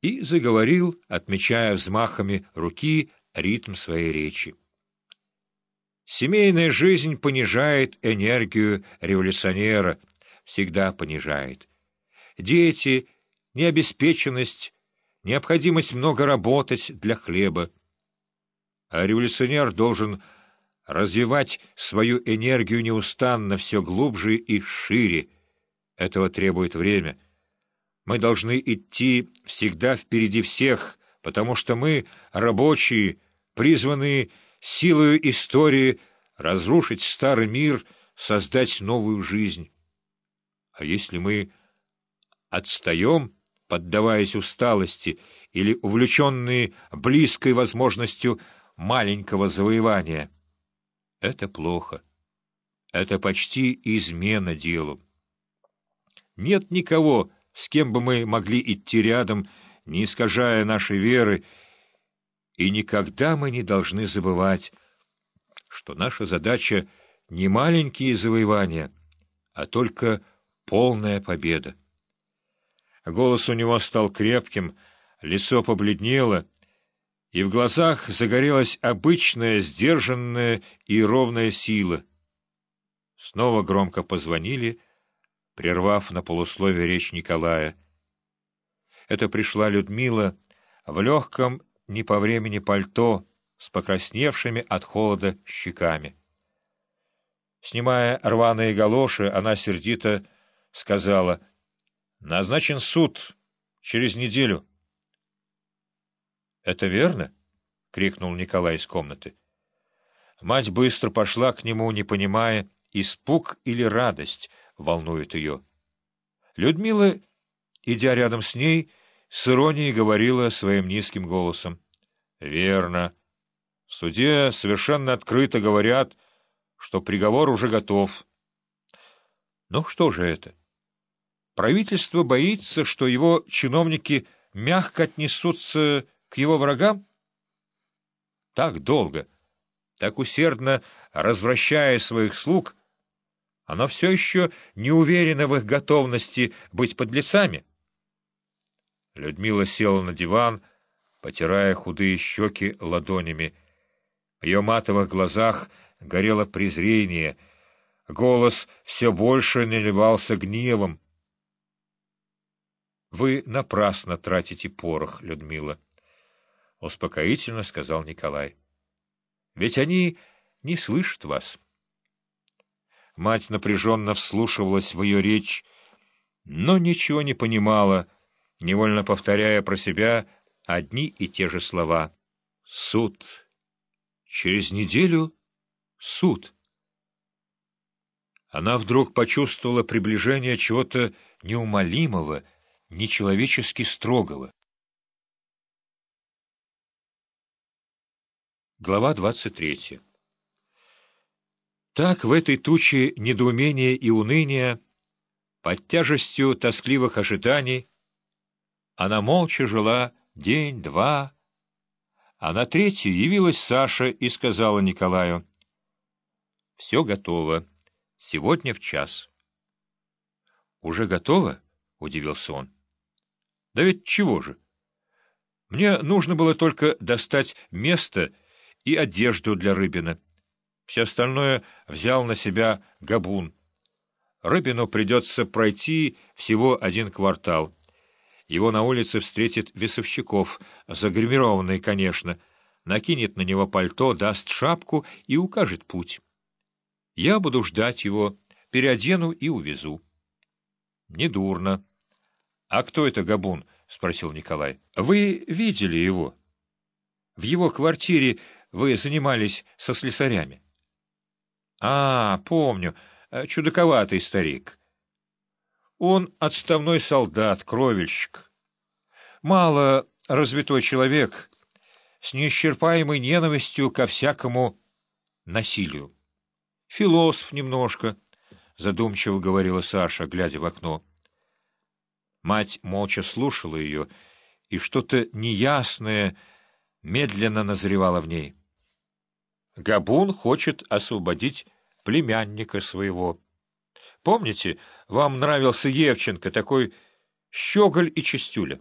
и заговорил, отмечая взмахами руки ритм своей речи. Семейная жизнь понижает энергию революционера, всегда понижает. Дети, необеспеченность, необходимость много работать для хлеба. А революционер должен развивать свою энергию неустанно, все глубже и шире. Этого требует время. Мы должны идти всегда впереди всех, потому что мы, рабочие, призваны силою истории разрушить старый мир, создать новую жизнь. А если мы отстаем, поддаваясь усталости или увлеченные близкой возможностью маленького завоевания, это плохо. Это почти измена делу. Нет никого, с кем бы мы могли идти рядом, не искажая нашей веры, и никогда мы не должны забывать, что наша задача не маленькие завоевания, а только полная победа. Голос у него стал крепким, лицо побледнело, и в глазах загорелась обычная, сдержанная и ровная сила. Снова громко позвонили, прервав на полусловие речь Николая. Это пришла Людмила в легком, не по времени пальто, с покрасневшими от холода щеками. Снимая рваные галоши, она сердито сказала, «Назначен суд через неделю». «Это верно?» — крикнул Николай из комнаты. Мать быстро пошла к нему, не понимая, испуг или радость волнует ее. Людмила, идя рядом с ней, с иронией говорила своим низким голосом. — Верно. В суде совершенно открыто говорят, что приговор уже готов. Ну что же это? Правительство боится, что его чиновники мягко отнесутся к его врагам? Так долго, так усердно развращая своих слуг, оно все еще не уверено в их готовности быть подлецами. Людмила села на диван, потирая худые щеки ладонями. В ее матовых глазах горело презрение, голос все больше наливался гневом. — Вы напрасно тратите порох, Людмила. —— успокоительно сказал Николай. — Ведь они не слышат вас. Мать напряженно вслушивалась в ее речь, но ничего не понимала, невольно повторяя про себя одни и те же слова. «Суд. Через неделю суд». Она вдруг почувствовала приближение чего-то неумолимого, нечеловечески строгого. Глава 23. Так в этой туче недоумения и уныния, под тяжестью тоскливых ожиданий, она молча жила день-два, а на третий явилась Саша и сказала Николаю, «Все готово. Сегодня в час». «Уже готово?» — удивился он. «Да ведь чего же? Мне нужно было только достать место — и одежду для Рыбина. Все остальное взял на себя Габун. Рыбину придется пройти всего один квартал. Его на улице встретит весовщиков, загримированный, конечно, накинет на него пальто, даст шапку и укажет путь. Я буду ждать его, переодену и увезу. — Недурно. — А кто это Габун? — спросил Николай. — Вы видели его? В его квартире вы занимались со слесарями. — А, помню, э, чудаковатый старик. Он отставной солдат, кровельщик. Мало развитой человек, с неисчерпаемой ненавистью ко всякому насилию. Философ немножко, — задумчиво говорила Саша, глядя в окно. Мать молча слушала ее, и что-то неясное медленно назревало в ней. Габун хочет освободить племянника своего. Помните, вам нравился Евченко, такой щеголь и чистюля?